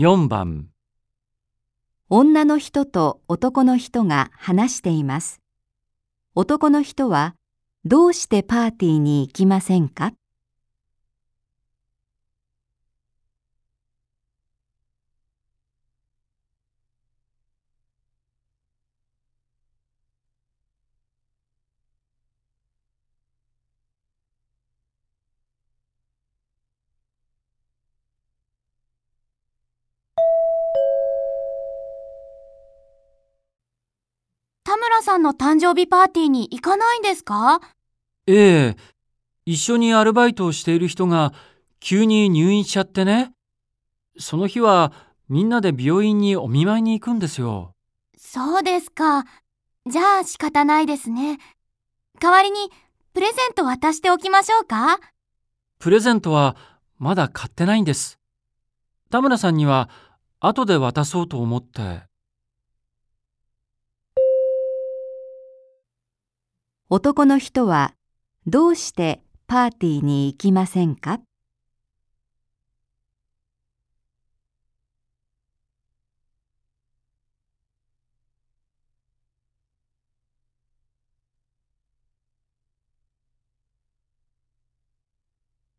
4番女の人と男の人が話しています。男の人は、どうしてパーティーに行きませんか？村さんの誕生日パーティーに行かないんですか？ええ、一緒にアルバイトをしている人が急に入院しちゃってね。その日はみんなで病院にお見舞いに行くんですよ。そうですか。じゃあ仕方ないですね。代わりにプレゼント渡しておきましょうか？プレゼントはまだ買ってないんです。田村さんには後で渡そうと思って。男の人は、どうしてパーティーに行きませんか？